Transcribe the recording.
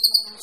you